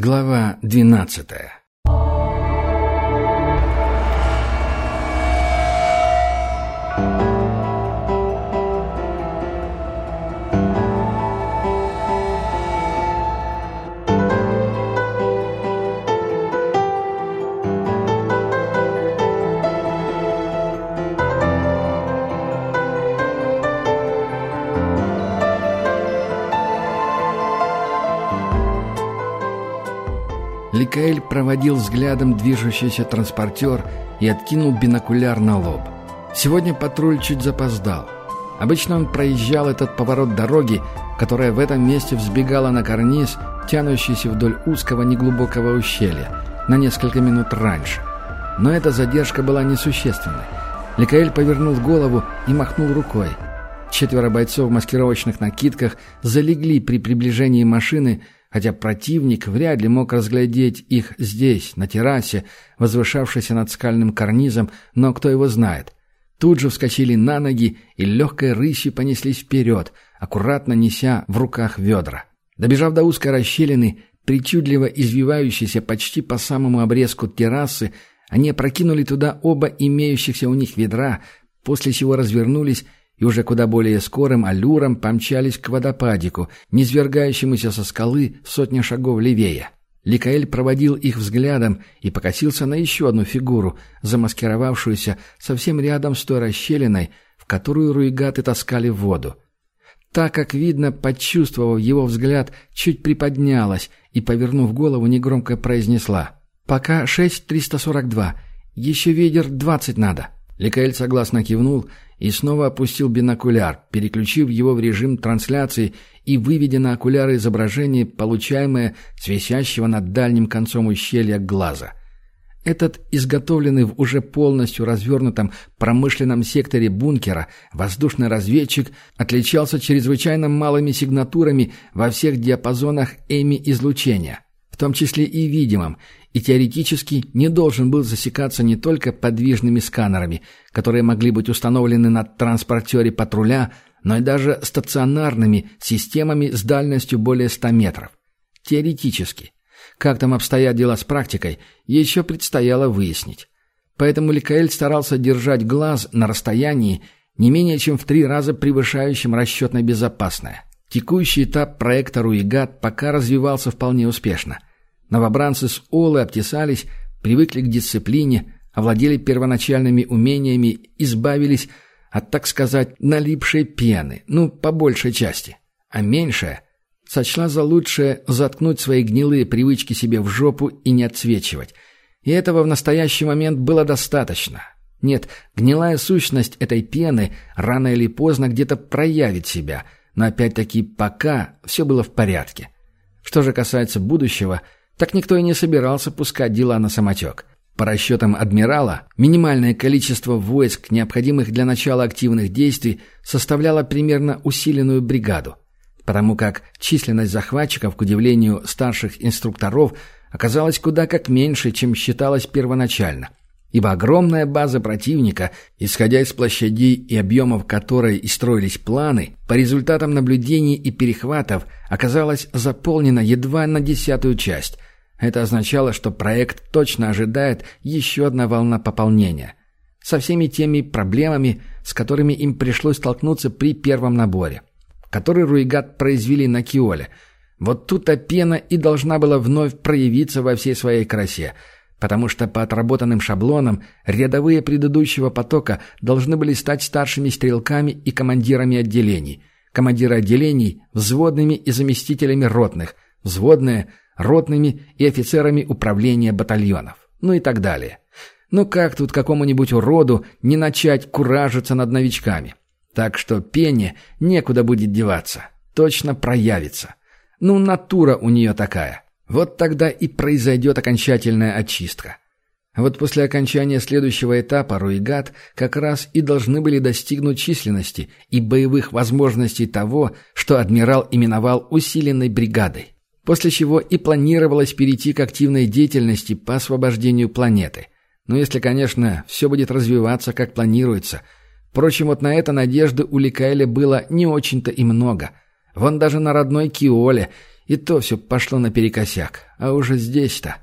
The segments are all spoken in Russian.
Глава двенадцатая Ликаэль проводил взглядом движущийся транспортер и откинул бинокуляр на лоб. Сегодня патруль чуть запоздал. Обычно он проезжал этот поворот дороги, которая в этом месте взбегала на карниз, тянущийся вдоль узкого неглубокого ущелья, на несколько минут раньше. Но эта задержка была несущественной. Ликаэль повернул голову и махнул рукой. Четверо бойцов в маскировочных накидках залегли при приближении машины, хотя противник вряд ли мог разглядеть их здесь, на террасе, возвышавшейся над скальным карнизом, но кто его знает. Тут же вскочили на ноги и легкой рысью понеслись вперед, аккуратно неся в руках ведра. Добежав до узкой расщелины, причудливо извивающейся почти по самому обрезку террасы, они опрокинули туда оба имеющихся у них ведра, после чего развернулись и уже куда более скорым аллюром помчались к водопадику, низвергающемуся со скалы сотня шагов левее. Ликаэль проводил их взглядом и покосился на еще одну фигуру, замаскировавшуюся совсем рядом с той расщелиной, в которую руигаты таскали воду. Так, как видно, почувствовав его взгляд, чуть приподнялась и, повернув голову, негромко произнесла «Пока 6342, еще ветер 20 надо». Ликаэль согласно кивнул и снова опустил бинокуляр, переключив его в режим трансляции и выведя на окуляры изображение, получаемое с висящего над дальним концом ущелья глаза. Этот, изготовленный в уже полностью развернутом промышленном секторе бункера, воздушный разведчик отличался чрезвычайно малыми сигнатурами во всех диапазонах эми-излучения, в том числе и видимом, и теоретически не должен был засекаться не только подвижными сканерами, которые могли быть установлены на транспортере патруля, но и даже стационарными системами с дальностью более 100 метров. Теоретически. Как там обстоят дела с практикой, еще предстояло выяснить. Поэтому Ликаэль старался держать глаз на расстоянии, не менее чем в три раза превышающем расчетно безопасное. Текущий этап проекта «Руигат» пока развивался вполне успешно – Новобранцы с Олы обтесались, привыкли к дисциплине, овладели первоначальными умениями, избавились от, так сказать, налипшей пены, ну, по большей части. А меньшая сочла за лучшее заткнуть свои гнилые привычки себе в жопу и не отсвечивать. И этого в настоящий момент было достаточно. Нет, гнилая сущность этой пены рано или поздно где-то проявит себя, но опять-таки пока все было в порядке. Что же касается будущего – так никто и не собирался пускать дела на самотек. По расчетам адмирала, минимальное количество войск, необходимых для начала активных действий, составляло примерно усиленную бригаду. Потому как численность захватчиков, к удивлению старших инструкторов, оказалась куда как меньше, чем считалось первоначально. Ибо огромная база противника, исходя из площадей и объемов которой и строились планы, по результатам наблюдений и перехватов оказалась заполнена едва на десятую часть, это означало, что проект точно ожидает еще одна волна пополнения. Со всеми теми проблемами, с которыми им пришлось столкнуться при первом наборе, который Руигат произвели на Киоле. Вот тут-то пена и должна была вновь проявиться во всей своей красе, потому что по отработанным шаблонам рядовые предыдущего потока должны были стать старшими стрелками и командирами отделений, командиры отделений – взводными и заместителями ротных, взводные – ротными и офицерами управления батальонов, ну и так далее. Ну как тут какому-нибудь уроду не начать куражиться над новичками? Так что Пене некуда будет деваться, точно проявится. Ну, натура у нее такая. Вот тогда и произойдет окончательная очистка. Вот после окончания следующего этапа Руигат как раз и должны были достигнуть численности и боевых возможностей того, что адмирал именовал усиленной бригадой после чего и планировалось перейти к активной деятельности по освобождению планеты. Ну, если, конечно, все будет развиваться, как планируется. Впрочем, вот на это надежды у Ликаэля было не очень-то и много. Вон даже на родной Киоле И то все пошло наперекосяк. А уже здесь-то...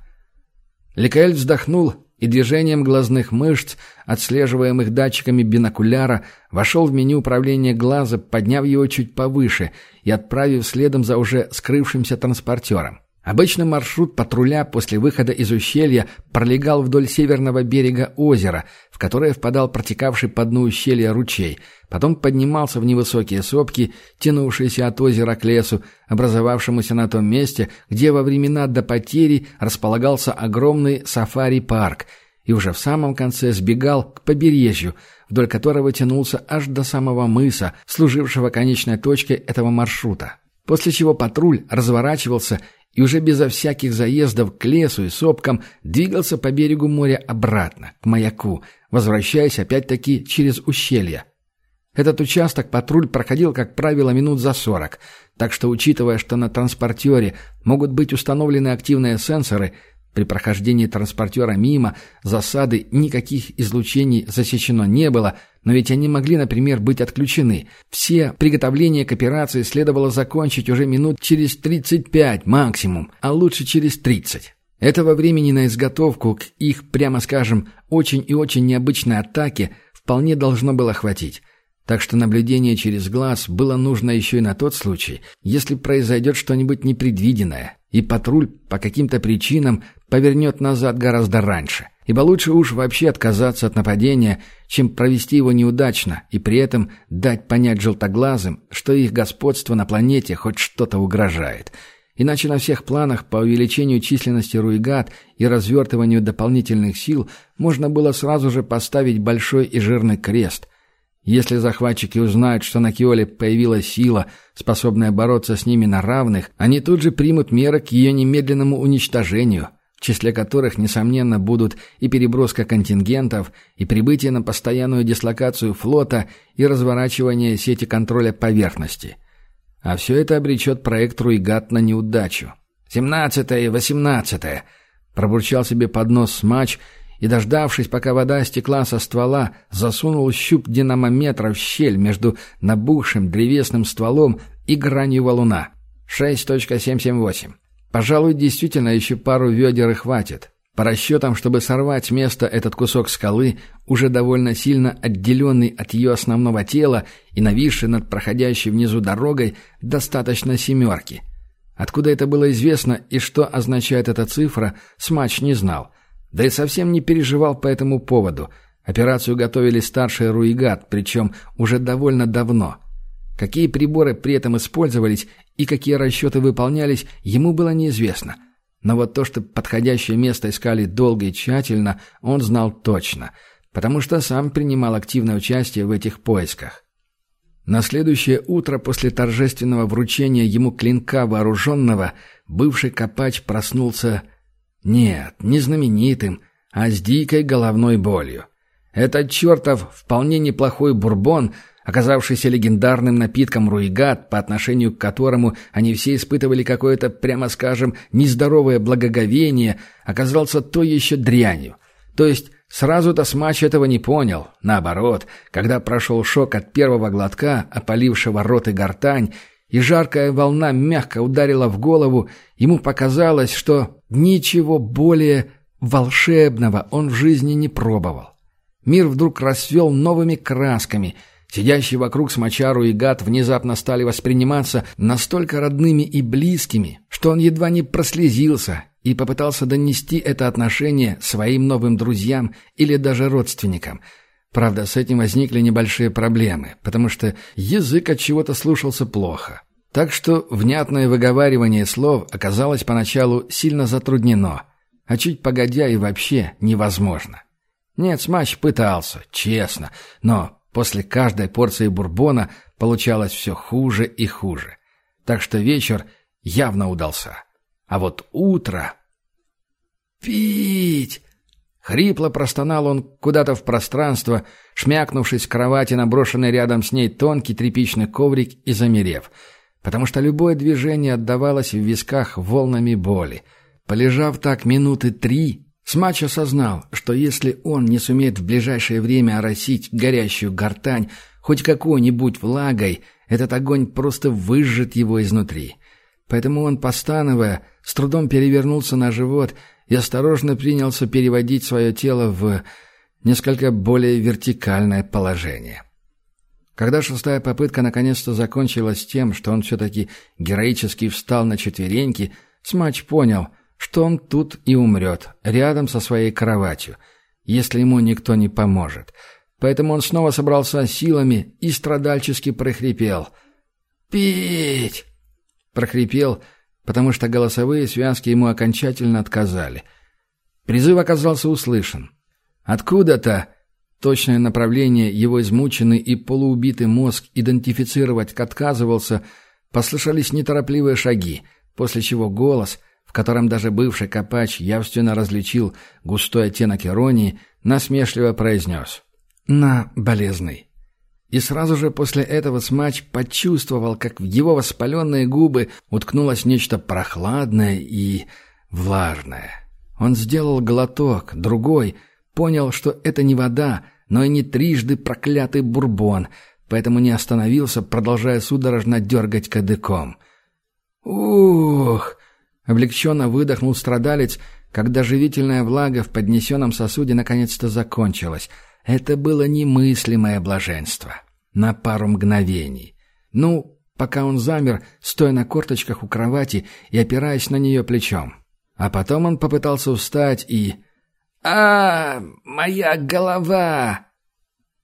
Ликаэль вздохнул и движением глазных мышц, отслеживаемых датчиками бинокуляра, вошел в меню управления глаза, подняв его чуть повыше и отправив следом за уже скрывшимся транспортером. Обычный маршрут патруля после выхода из ущелья пролегал вдоль северного берега озера, в которое впадал протекавший по дну ущелья ручей, потом поднимался в невысокие сопки, тянувшиеся от озера к лесу, образовавшемуся на том месте, где во времена до потери располагался огромный сафари-парк, и уже в самом конце сбегал к побережью, вдоль которого тянулся аж до самого мыса, служившего конечной точкой этого маршрута. После чего патруль разворачивался и уже безо всяких заездов к лесу и сопкам двигался по берегу моря обратно, к маяку, возвращаясь опять-таки через ущелье. Этот участок патруль проходил, как правило, минут за сорок, так что, учитывая, что на транспортере могут быть установлены активные сенсоры, при прохождении транспортера мимо засады никаких излучений засечено не было, но ведь они могли, например, быть отключены. Все приготовления к операции следовало закончить уже минут через 35 максимум, а лучше через 30. Этого времени на изготовку к их, прямо скажем, очень и очень необычной атаке вполне должно было хватить. Так что наблюдение через глаз было нужно еще и на тот случай, если произойдет что-нибудь непредвиденное, и патруль по каким-то причинам повернет назад гораздо раньше. Ибо лучше уж вообще отказаться от нападения, чем провести его неудачно и при этом дать понять желтоглазым, что их господство на планете хоть что-то угрожает. Иначе на всех планах по увеличению численности руигат и развертыванию дополнительных сил можно было сразу же поставить большой и жирный крест – если захватчики узнают, что на Киоле появилась сила, способная бороться с ними на равных, они тут же примут меры к ее немедленному уничтожению, в числе которых, несомненно, будут и переброска контингентов, и прибытие на постоянную дислокацию флота, и разворачивание сети контроля поверхности. А все это обречет проект Руигат на неудачу. «Семнадцатое и восемнадцатое!» — пробурчал себе под нос матч и, дождавшись, пока вода стекла со ствола, засунул щуп динамометра в щель между набухшим древесным стволом и гранью валуна. 6.778. Пожалуй, действительно еще пару ведер и хватит. По расчетам, чтобы сорвать с места этот кусок скалы, уже довольно сильно отделенный от ее основного тела и нависший над проходящей внизу дорогой, достаточно семерки. Откуда это было известно и что означает эта цифра, Смач не знал. Да и совсем не переживал по этому поводу. Операцию готовили старший Руигат, причем уже довольно давно. Какие приборы при этом использовались и какие расчеты выполнялись, ему было неизвестно. Но вот то, что подходящее место искали долго и тщательно, он знал точно, потому что сам принимал активное участие в этих поисках. На следующее утро после торжественного вручения ему клинка вооруженного бывший копач проснулся нет, не знаменитым, а с дикой головной болью. Этот чертов вполне неплохой бурбон, оказавшийся легендарным напитком руигат, по отношению к которому они все испытывали какое-то, прямо скажем, нездоровое благоговение, оказался то еще дрянью. То есть сразу-то Смач этого не понял. Наоборот, когда прошел шок от первого глотка, опалившего рот и гортань, и жаркая волна мягко ударила в голову, ему показалось, что ничего более волшебного он в жизни не пробовал. Мир вдруг расцвел новыми красками. Сидящие вокруг Смочару и Гад внезапно стали восприниматься настолько родными и близкими, что он едва не прослезился и попытался донести это отношение своим новым друзьям или даже родственникам – Правда, с этим возникли небольшие проблемы, потому что язык от чего-то слушался плохо. Так что внятное выговаривание слов оказалось поначалу сильно затруднено, а чуть погодя и вообще невозможно. Нет, Смач пытался, честно, но после каждой порции бурбона получалось все хуже и хуже. Так что вечер явно удался. А вот утро... «Пить!» Хрипло простонал он куда-то в пространство, шмякнувшись в кровати на брошенный рядом с ней тонкий тряпичный коврик и замерев, потому что любое движение отдавалось в висках волнами боли. Полежав так минуты три, Смач осознал, что если он не сумеет в ближайшее время оросить горящую гортань хоть какой-нибудь влагой, этот огонь просто выжжет его изнутри. поэтому он, постановая, с трудом перевернулся на живот и осторожно принялся переводить свое тело в несколько более вертикальное положение. Когда шестая попытка наконец-то закончилась тем, что он все-таки героически встал на четвереньки, Смач понял, что он тут и умрет, рядом со своей кроватью, если ему никто не поможет. Поэтому он снова собрался силами и страдальчески прохрипел. «Пить!» Прохрипел, потому что голосовые связки ему окончательно отказали. Призыв оказался услышан. Откуда-то точное направление его измученный и полуубитый мозг идентифицировать отказывался, послышались неторопливые шаги, после чего голос, в котором даже бывший копач явственно различил густой оттенок иронии, насмешливо произнес «На, болезный». И сразу же после этого смач почувствовал, как в его воспаленные губы уткнулось нечто прохладное и влажное. Он сделал глоток, другой, понял, что это не вода, но и не трижды проклятый бурбон, поэтому не остановился, продолжая судорожно дергать кадыком. «Ух!» — облегченно выдохнул страдалец, когда живительная влага в поднесенном сосуде наконец-то закончилась — это было немыслимое блаженство. На пару мгновений. Ну, пока он замер, стоя на корточках у кровати и опираясь на нее плечом. А потом он попытался встать и... а, моя голова!»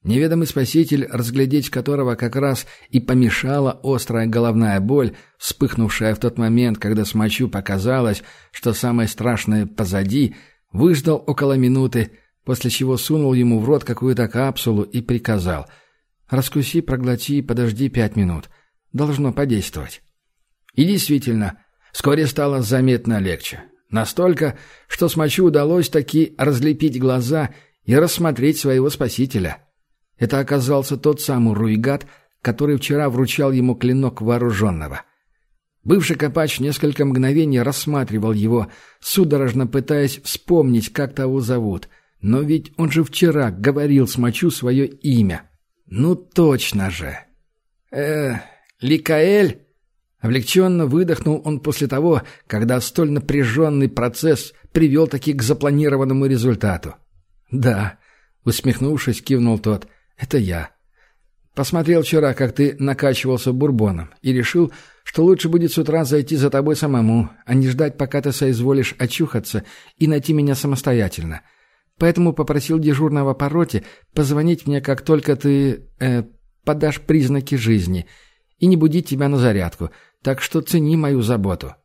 Неведомый спаситель, разглядеть которого как раз и помешала острая головная боль, вспыхнувшая в тот момент, когда смочу показалось, что самое страшное позади, выждал около минуты, после чего сунул ему в рот какую-то капсулу и приказал «Раскуси, проглоти и подожди пять минут. Должно подействовать». И действительно, вскоре стало заметно легче. Настолько, что Смочу удалось таки разлепить глаза и рассмотреть своего спасителя. Это оказался тот самый Руигат, который вчера вручал ему клинок вооруженного. Бывший копач несколько мгновений рассматривал его, судорожно пытаясь вспомнить, как того зовут — но ведь он же вчера говорил смочу свое имя. Ну точно же. Э, Ликаэль? Облегченно выдохнул он после того, когда столь напряженный процесс привел таки к запланированному результату. «Да», — усмехнувшись, кивнул тот, — «это я». Посмотрел вчера, как ты накачивался бурбоном, и решил, что лучше будет с утра зайти за тобой самому, а не ждать, пока ты соизволишь очухаться и найти меня самостоятельно поэтому попросил дежурного по роте позвонить мне, как только ты э, подашь признаки жизни, и не будить тебя на зарядку, так что цени мою заботу».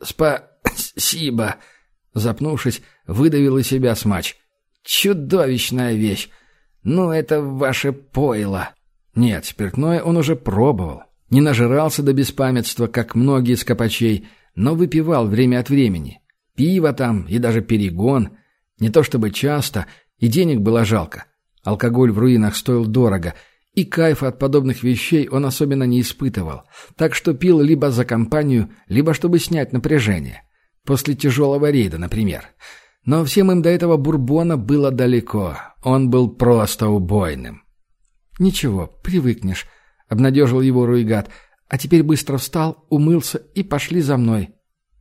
«Спасибо», — запнувшись, выдавил из себя смач. «Чудовищная вещь! Ну, это ваше пойло!» Нет, спиртное он уже пробовал. Не нажирался до беспамятства, как многие скопачей, но выпивал время от времени. Пиво там и даже перегон — не то чтобы часто, и денег было жалко. Алкоголь в руинах стоил дорого, и кайфа от подобных вещей он особенно не испытывал, так что пил либо за компанию, либо чтобы снять напряжение. После тяжелого рейда, например. Но всем им до этого бурбона было далеко, он был просто убойным. «Ничего, привыкнешь», — обнадежил его Руигат, «а теперь быстро встал, умылся и пошли за мной».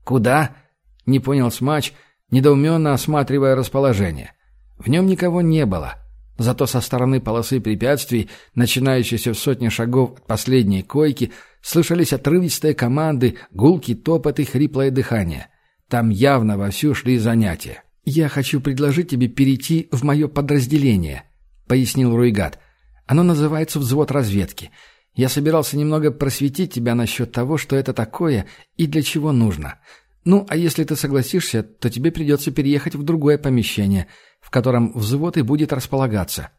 «Куда?» — не понял Смач, — недоуменно осматривая расположение. В нем никого не было. Зато со стороны полосы препятствий, начинающейся в сотне шагов от последней койки, слышались отрывистые команды, гулкий топот и хриплое дыхание. Там явно вовсю шли занятия. «Я хочу предложить тебе перейти в мое подразделение», — пояснил Руигат. «Оно называется «Взвод разведки». Я собирался немного просветить тебя насчет того, что это такое и для чего нужно. Ну, а если ты согласишься, то тебе придется переехать в другое помещение, в котором взвод и будет располагаться».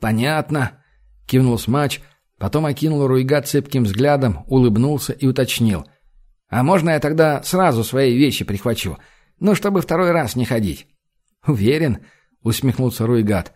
«Понятно», — кивнул Смач, потом окинул Руйга цепким взглядом, улыбнулся и уточнил. «А можно я тогда сразу свои вещи прихвачу? Ну, чтобы второй раз не ходить». «Уверен», — усмехнулся Руйгат.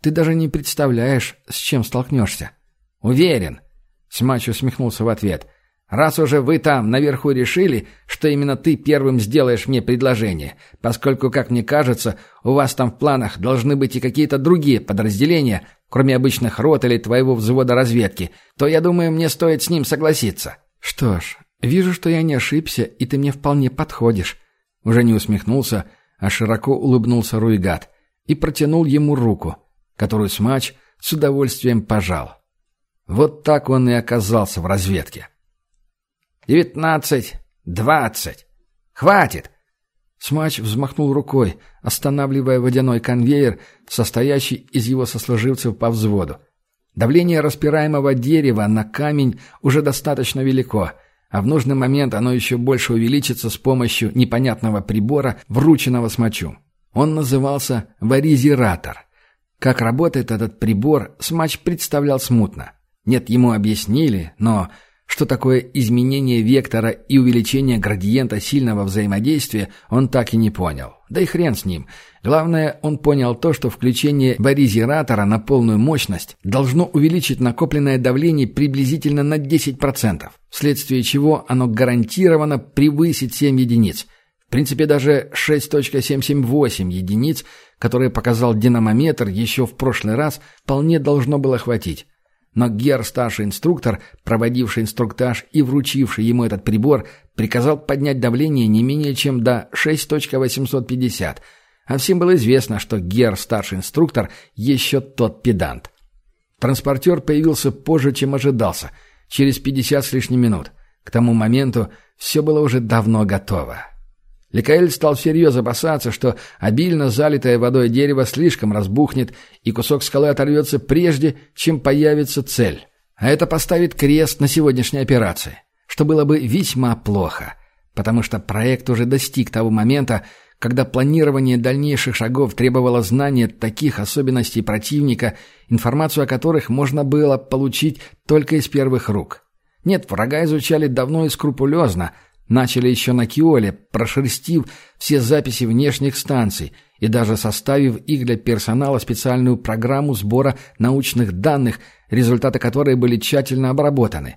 «Ты даже не представляешь, с чем столкнешься». «Уверен», — Смач усмехнулся в ответ. Раз уже вы там наверху решили, что именно ты первым сделаешь мне предложение, поскольку, как мне кажется, у вас там в планах должны быть и какие-то другие подразделения, кроме обычных рот или твоего взвода разведки, то, я думаю, мне стоит с ним согласиться». «Что ж, «Вижу, что я не ошибся, и ты мне вполне подходишь». Уже не усмехнулся, а широко улыбнулся Руигат и протянул ему руку, которую смач с удовольствием пожал. Вот так он и оказался в разведке. «Девятнадцать, двадцать. Хватит!» Смач взмахнул рукой, останавливая водяной конвейер, состоящий из его сослуживцев по взводу. Давление распираемого дерева на камень уже достаточно велико, а в нужный момент оно еще больше увеличится с помощью непонятного прибора, врученного смачу. Он назывался варизиратор. Как работает этот прибор, смач представлял смутно. Нет, ему объяснили, но что такое изменение вектора и увеличение градиента сильного взаимодействия, он так и не понял. Да и хрен с ним. Главное, он понял то, что включение варизиратора на полную мощность должно увеличить накопленное давление приблизительно на 10%, вследствие чего оно гарантированно превысит 7 единиц. В принципе, даже 6.778 единиц, которые показал динамометр еще в прошлый раз, вполне должно было хватить. Но Гер, старший инструктор, проводивший инструктаж и вручивший ему этот прибор, приказал поднять давление не менее чем до 6.850, а всем было известно, что Гер, старший инструктор, еще тот педант. Транспортер появился позже, чем ожидался, через 50 с лишним минут. К тому моменту все было уже давно готово. Ликаэль стал всерьез опасаться, что обильно залитое водой дерево слишком разбухнет, и кусок скалы оторвется прежде, чем появится цель. А это поставит крест на сегодняшней операции, что было бы весьма плохо, потому что проект уже достиг того момента, когда планирование дальнейших шагов требовало знания таких особенностей противника, информацию о которых можно было получить только из первых рук. Нет, врага изучали давно и скрупулезно – Начали еще на Киоле, прошерстив все записи внешних станций и даже составив их для персонала специальную программу сбора научных данных, результаты которой были тщательно обработаны.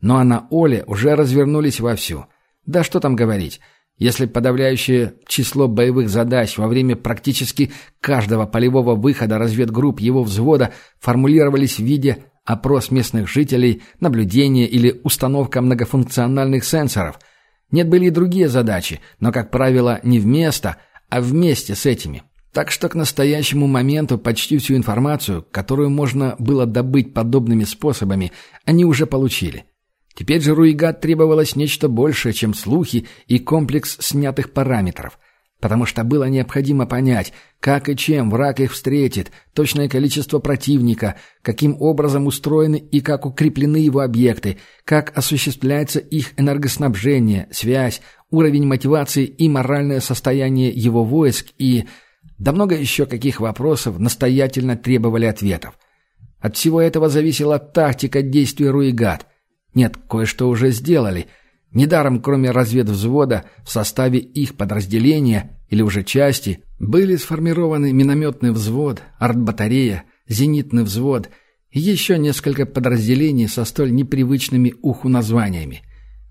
Ну а на Оле уже развернулись вовсю. Да что там говорить, если подавляющее число боевых задач во время практически каждого полевого выхода разведгрупп его взвода формулировались в виде опрос местных жителей, наблюдения или установка многофункциональных сенсоров – нет, были и другие задачи, но, как правило, не вместо, а вместе с этими. Так что к настоящему моменту почти всю информацию, которую можно было добыть подобными способами, они уже получили. Теперь же Руигат требовалось нечто большее, чем слухи и комплекс снятых параметров – потому что было необходимо понять, как и чем враг их встретит, точное количество противника, каким образом устроены и как укреплены его объекты, как осуществляется их энергоснабжение, связь, уровень мотивации и моральное состояние его войск и... Да много еще каких вопросов настоятельно требовали ответов. От всего этого зависела тактика действий Руигат. Нет, кое-что уже сделали — Недаром, кроме разведвзвода, в составе их подразделения или уже части были сформированы минометный взвод, артбатарея, зенитный взвод и еще несколько подразделений со столь непривычными уху названиями.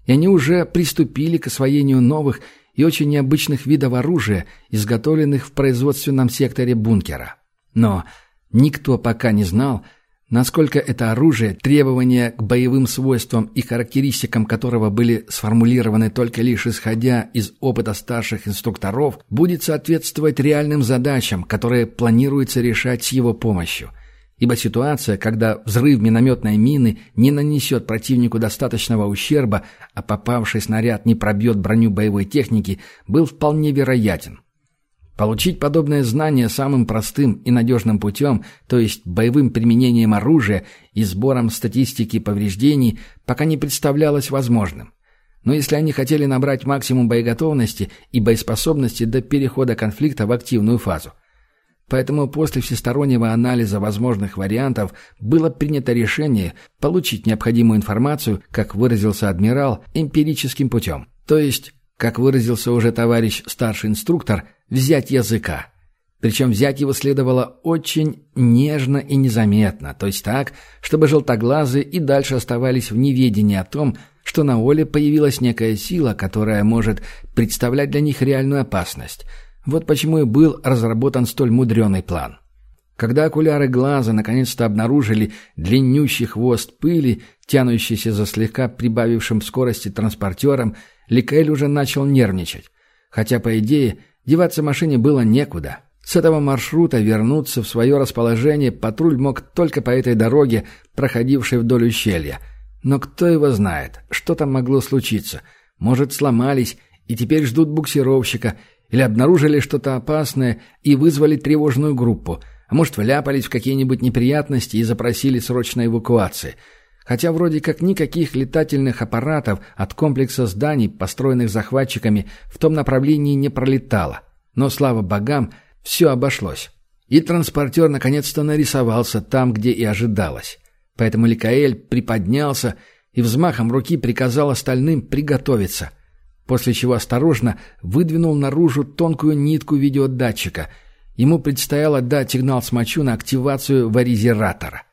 И они уже приступили к освоению новых и очень необычных видов оружия, изготовленных в производственном секторе бункера. Но никто пока не знал, Насколько это оружие, требования к боевым свойствам и характеристикам которого были сформулированы только лишь исходя из опыта старших инструкторов, будет соответствовать реальным задачам, которые планируется решать с его помощью. Ибо ситуация, когда взрыв минометной мины не нанесет противнику достаточного ущерба, а попавший снаряд не пробьет броню боевой техники, был вполне вероятен. Получить подобное знание самым простым и надежным путем, то есть боевым применением оружия и сбором статистики повреждений, пока не представлялось возможным. Но если они хотели набрать максимум боеготовности и боеспособности до перехода конфликта в активную фазу. Поэтому после всестороннего анализа возможных вариантов было принято решение получить необходимую информацию, как выразился адмирал, эмпирическим путем. То есть, как выразился уже товарищ старший инструктор – взять языка. Причем взять его следовало очень нежно и незаметно, то есть так, чтобы желтоглазые и дальше оставались в неведении о том, что на Оле появилась некая сила, которая может представлять для них реальную опасность. Вот почему и был разработан столь мудреный план. Когда окуляры глаза наконец-то обнаружили длиннющий хвост пыли, тянущийся за слегка прибавившим скорости транспортером, Ликаэль уже начал нервничать. Хотя, по идее, деваться машине было некуда. С этого маршрута вернуться в свое расположение патруль мог только по этой дороге, проходившей вдоль ущелья. Но кто его знает, что там могло случиться? Может, сломались и теперь ждут буксировщика, или обнаружили что-то опасное и вызвали тревожную группу, а может, вляпались в какие-нибудь неприятности и запросили срочной эвакуации. Хотя вроде как никаких летательных аппаратов от комплекса зданий, построенных захватчиками, в том направлении не пролетало. Но, слава богам, все обошлось. И транспортер наконец-то нарисовался там, где и ожидалось. Поэтому Ликаэль приподнялся и взмахом руки приказал остальным приготовиться. После чего осторожно выдвинул наружу тонкую нитку видеодатчика. Ему предстояло дать сигнал смочу на активацию варизератора.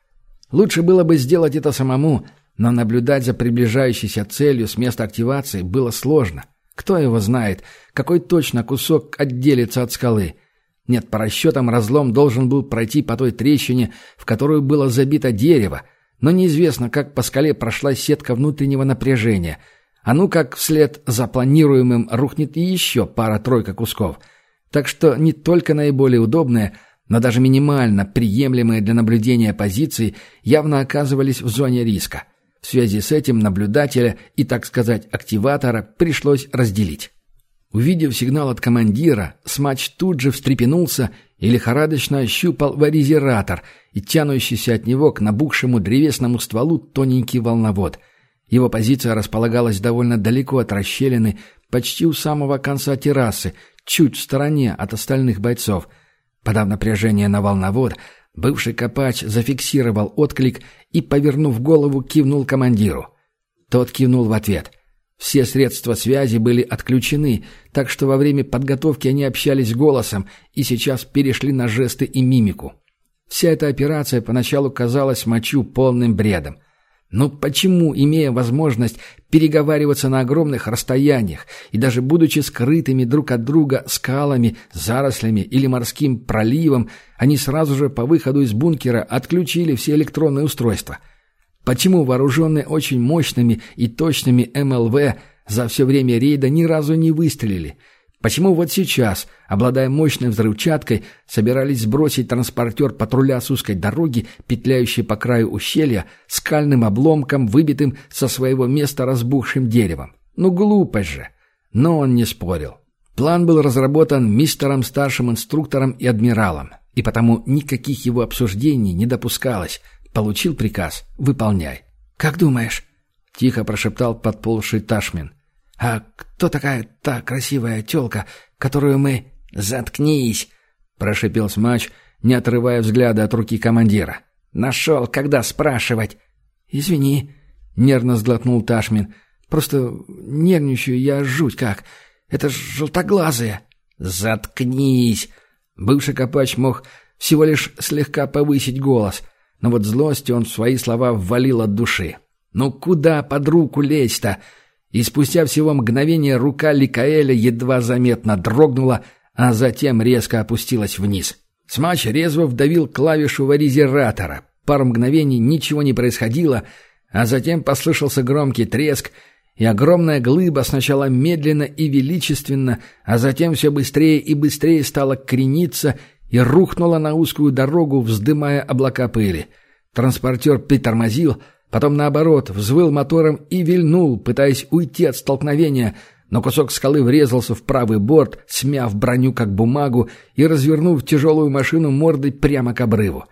Лучше было бы сделать это самому, но наблюдать за приближающейся целью с места активации было сложно. Кто его знает, какой точно кусок отделится от скалы – нет, по расчетам разлом должен был пройти по той трещине, в которую было забито дерево, но неизвестно, как по скале прошла сетка внутреннего напряжения. А ну как вслед за планируемым рухнет еще пара-тройка кусков. Так что не только наиболее удобные, но даже минимально приемлемые для наблюдения позиции явно оказывались в зоне риска. В связи с этим наблюдателя и, так сказать, активатора пришлось разделить. Увидев сигнал от командира, Смач тут же встрепенулся и лихорадочно ощупал варизератор и тянущийся от него к набухшему древесному стволу тоненький волновод. Его позиция располагалась довольно далеко от расщелины, почти у самого конца террасы, чуть в стороне от остальных бойцов. Подав напряжение на волновод, бывший копач зафиксировал отклик и, повернув голову, кивнул командиру. Тот кивнул в ответ. Все средства связи были отключены, так что во время подготовки они общались голосом и сейчас перешли на жесты и мимику. Вся эта операция поначалу казалась Мочу полным бредом. Но почему, имея возможность переговариваться на огромных расстояниях и даже будучи скрытыми друг от друга скалами, зарослями или морским проливом, они сразу же по выходу из бункера отключили все электронные устройства – Почему вооруженные очень мощными и точными МЛВ за все время рейда ни разу не выстрелили? Почему вот сейчас, обладая мощной взрывчаткой, собирались сбросить транспортер патруля с узкой дороги, петляющей по краю ущелья, скальным обломком, выбитым со своего места разбухшим деревом? Ну, глупость же! Но он не спорил. План был разработан мистером старшим инструктором и адмиралом, и потому никаких его обсуждений не допускалось – Получил приказ — выполняй. «Как думаешь?» — тихо прошептал подползший Ташмин. «А кто такая та красивая тёлка, которую мы...» «Заткнись!» — прошипел Смач, не отрывая взгляда от руки командира. «Нашел, когда спрашивать!» «Извини», — нервно сглотнул Ташмин. «Просто нервничаю я жуть как. Это ж желтоглазые!» «Заткнись!» Бывший копач мог всего лишь слегка повысить голос — но вот злости он в свои слова ввалил от души. «Ну куда под руку лезть-то?» И спустя всего мгновение рука Ликаэля едва заметно дрогнула, а затем резко опустилась вниз. Смач резво вдавил клавишу варизератора. Пару мгновений ничего не происходило, а затем послышался громкий треск, и огромная глыба сначала медленно и величественно, а затем все быстрее и быстрее стала крениться и рухнула на узкую дорогу, вздымая облака пыли. Транспортер притормозил, потом, наоборот, взвыл мотором и вильнул, пытаясь уйти от столкновения, но кусок скалы врезался в правый борт, смяв броню как бумагу и развернув тяжелую машину мордой прямо к обрыву.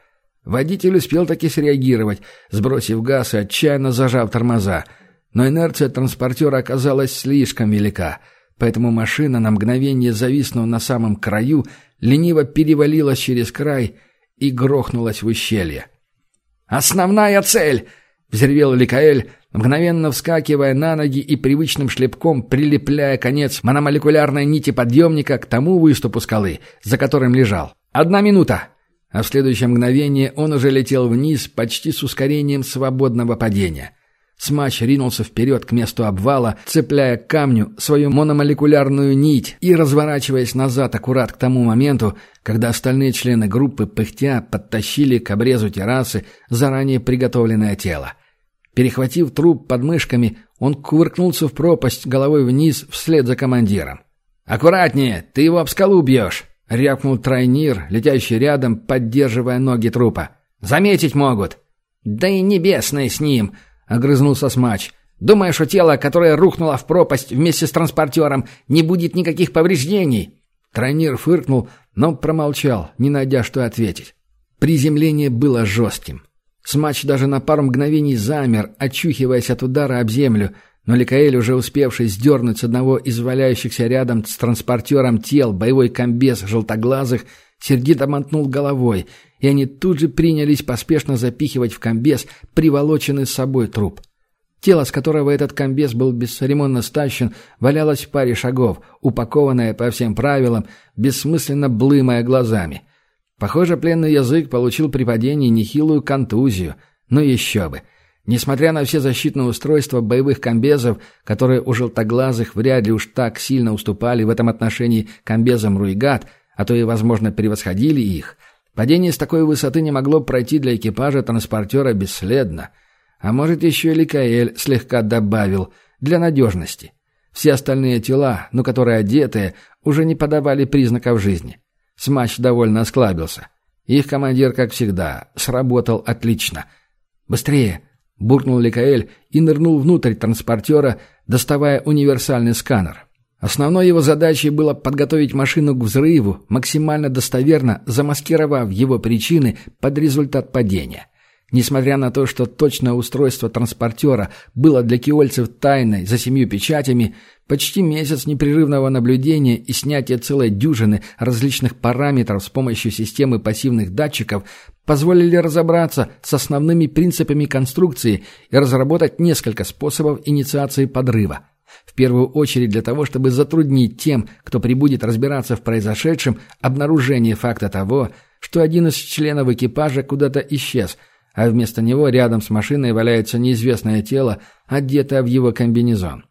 Водитель успел таки среагировать, сбросив газ и отчаянно зажав тормоза. Но инерция транспортера оказалась слишком велика, поэтому машина, на мгновение зависнув на самом краю, лениво перевалилась через край и грохнулась в ущелье. «Основная цель!» — взревел Ликаэль, мгновенно вскакивая на ноги и привычным шлепком прилепляя конец мономолекулярной нити подъемника к тому выступу скалы, за которым лежал. «Одна минута!» А в следующее мгновение он уже летел вниз почти с ускорением свободного падения. Смач ринулся вперед к месту обвала, цепляя к камню свою мономолекулярную нить и разворачиваясь назад аккурат к тому моменту, когда остальные члены группы пыхтя подтащили к обрезу террасы заранее приготовленное тело. Перехватив труп под мышками, он кувыркнулся в пропасть головой вниз вслед за командиром. «Аккуратнее, ты его об скалу бьешь!» — рявкнул тройнир, летящий рядом, поддерживая ноги трупа. «Заметить могут!» «Да и небесное с ним!» — огрызнулся Смач. «Думаешь, у тела, которое рухнуло в пропасть вместе с транспортером, не будет никаких повреждений?» Тройнир фыркнул, но промолчал, не найдя что ответить. Приземление было жестким. Смач даже на пару мгновений замер, очухиваясь от удара об землю, но Ликаэль, уже успевший сдернуть с одного из валяющихся рядом с транспортером тел боевой комбез желтоглазых, сердито мотнул головой, и они тут же принялись поспешно запихивать в комбез приволоченный с собой труп. Тело, с которого этот комбез был бесцеремонно стащен, валялось в паре шагов, упакованное по всем правилам, бессмысленно блымая глазами — Похоже, пленный язык получил при падении нехилую контузию. Но еще бы. Несмотря на все защитные устройства боевых комбезов, которые у желтоглазых вряд ли уж так сильно уступали в этом отношении комбезам Руигат, а то и, возможно, превосходили их, падение с такой высоты не могло пройти для экипажа транспортера бесследно. А может, еще и Ликаэль слегка добавил, для надежности. Все остальные тела, но которые одетые, уже не подавали признаков жизни. Смач довольно осклабился. Их командир, как всегда, сработал отлично. «Быстрее!» — буркнул Ликаэль и нырнул внутрь транспортера, доставая универсальный сканер. Основной его задачей было подготовить машину к взрыву, максимально достоверно замаскировав его причины под результат падения. Несмотря на то, что точное устройство транспортера было для киольцев тайной за семью печатями, почти месяц непрерывного наблюдения и снятия целой дюжины различных параметров с помощью системы пассивных датчиков позволили разобраться с основными принципами конструкции и разработать несколько способов инициации подрыва. В первую очередь для того, чтобы затруднить тем, кто прибудет разбираться в произошедшем, обнаружение факта того, что один из членов экипажа куда-то исчез – а вместо него рядом с машиной валяется неизвестное тело, одетое в его комбинезон.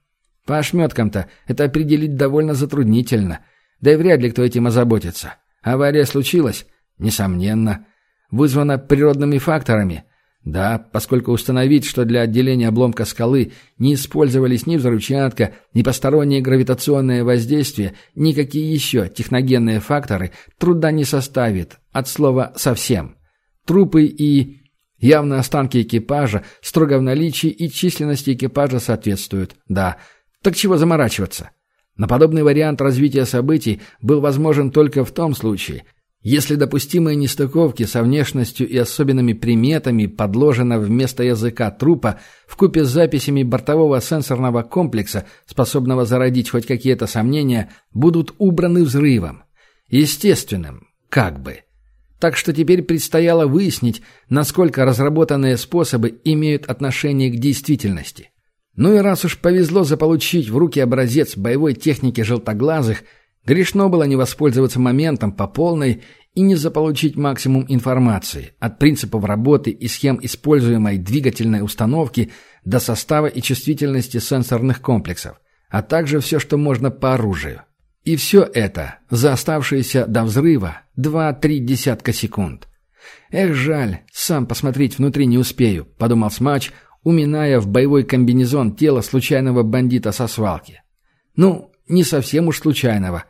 По ошметкам-то это определить довольно затруднительно, да и вряд ли кто этим озаботится. Авария случилась? Несомненно. Вызвана природными факторами? Да, поскольку установить, что для отделения обломка скалы не использовались ни взрывчатка, ни посторонние гравитационные воздействия, никакие еще техногенные факторы, труда не составит, от слова «совсем». Трупы и Явно останки экипажа, строго в наличии и численности экипажа соответствуют. Да. Так чего заморачиваться? Но подобный вариант развития событий был возможен только в том случае, если допустимые нестыковки со внешностью и особенными приметами подложено вместо языка трупа в купе с записями бортового сенсорного комплекса, способного зародить хоть какие-то сомнения, будут убраны взрывом. Естественным, как бы. Так что теперь предстояло выяснить, насколько разработанные способы имеют отношение к действительности. Ну и раз уж повезло заполучить в руки образец боевой техники желтоглазых, грешно было не воспользоваться моментом по полной и не заполучить максимум информации от принципов работы и схем используемой двигательной установки до состава и чувствительности сенсорных комплексов, а также все, что можно по оружию. И все это за оставшиеся до взрыва два-три десятка секунд. «Эх, жаль, сам посмотреть внутри не успею», — подумал Смач, уминая в боевой комбинезон тело случайного бандита со свалки. Ну, не совсем уж случайного.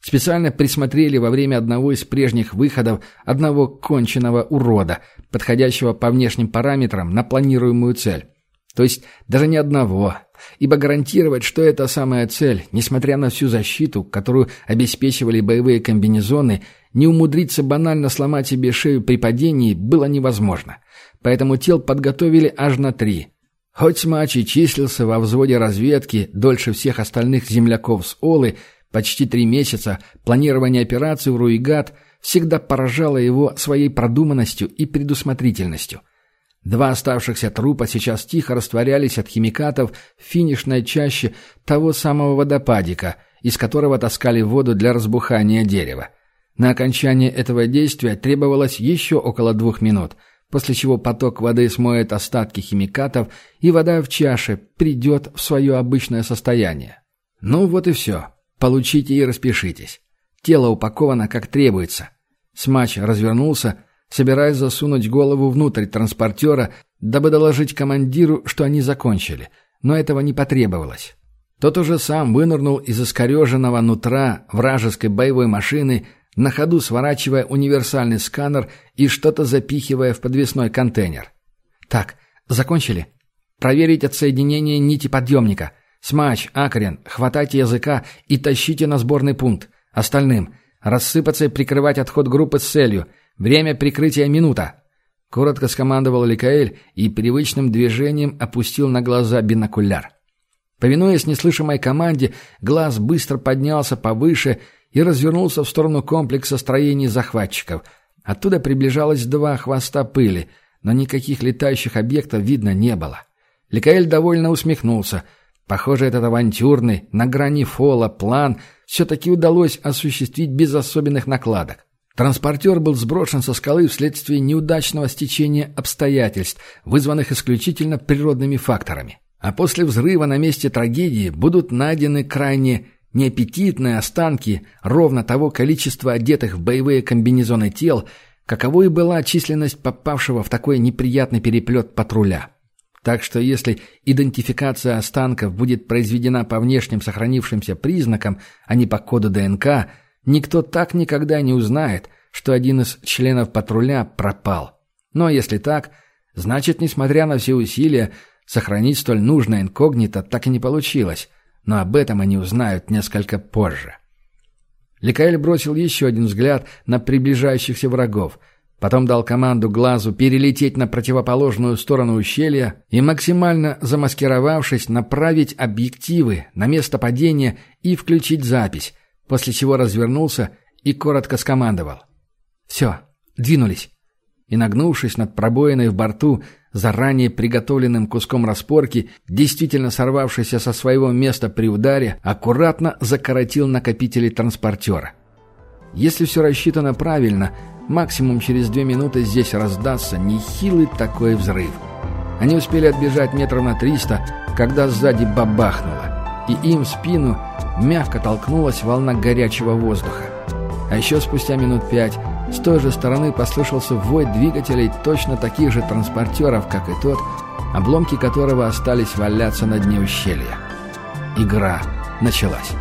Специально присмотрели во время одного из прежних выходов одного конченого урода, подходящего по внешним параметрам на планируемую цель. То есть даже не одного, ибо гарантировать, что эта самая цель, несмотря на всю защиту, которую обеспечивали боевые комбинезоны, не умудриться банально сломать себе шею при падении было невозможно. Поэтому тел подготовили аж на три. Хоть Смачи числился во взводе разведки дольше всех остальных земляков с Олы, почти три месяца планирование операции в Руигат всегда поражало его своей продуманностью и предусмотрительностью. Два оставшихся трупа сейчас тихо растворялись от химикатов в финишной чаще того самого водопадика, из которого таскали воду для разбухания дерева. На окончание этого действия требовалось еще около двух минут, после чего поток воды смоет остатки химикатов, и вода в чаше придет в свое обычное состояние. Ну вот и все. Получите и распишитесь. Тело упаковано как требуется. Смач развернулся, собираясь засунуть голову внутрь транспортера, дабы доложить командиру, что они закончили. Но этого не потребовалось. Тот уже сам вынырнул из искореженного нутра вражеской боевой машины, на ходу сворачивая универсальный сканер и что-то запихивая в подвесной контейнер. «Так, закончили? Проверить отсоединение нити подъемника. Смач, Акрин, хватайте языка и тащите на сборный пункт. Остальным — рассыпаться и прикрывать отход группы с целью. Время прикрытия минута». Коротко скомандовал Ликаэль и привычным движением опустил на глаза бинокуляр. Повинуясь неслышимой команде, глаз быстро поднялся повыше и развернулся в сторону комплекса строений захватчиков. Оттуда приближалось два хвоста пыли, но никаких летающих объектов видно не было. Ликаэль довольно усмехнулся. Похоже, этот авантюрный, на грани фола план все-таки удалось осуществить без особенных накладок. Транспортер был сброшен со скалы вследствие неудачного стечения обстоятельств, вызванных исключительно природными факторами. А после взрыва на месте трагедии будут найдены крайне неаппетитные останки ровно того количества одетых в боевые комбинезоны тел, каковой и была численность попавшего в такой неприятный переплет патруля. Так что если идентификация останков будет произведена по внешним сохранившимся признакам, а не по коду ДНК, никто так никогда не узнает, что один из членов патруля пропал. Но если так, значит, несмотря на все усилия, Сохранить столь нужное инкогнито так и не получилось, но об этом они узнают несколько позже. Ликаэль бросил еще один взгляд на приближающихся врагов, потом дал команду глазу перелететь на противоположную сторону ущелья и, максимально замаскировавшись, направить объективы на место падения и включить запись, после чего развернулся и коротко скомандовал. «Все, двинулись». И, нагнувшись над пробоиной в борту, заранее приготовленным куском распорки, действительно сорвавшийся со своего места при ударе, аккуратно закоротил накопители транспортера. Если все рассчитано правильно, максимум через две минуты здесь раздастся нехилый такой взрыв. Они успели отбежать метров на триста, когда сзади бабахнуло, и им в спину мягко толкнулась волна горячего воздуха. А еще спустя минут пять с той же стороны послышался вой двигателей точно таких же транспортеров, как и тот, обломки которого остались валяться на дне ущелья. Игра началась.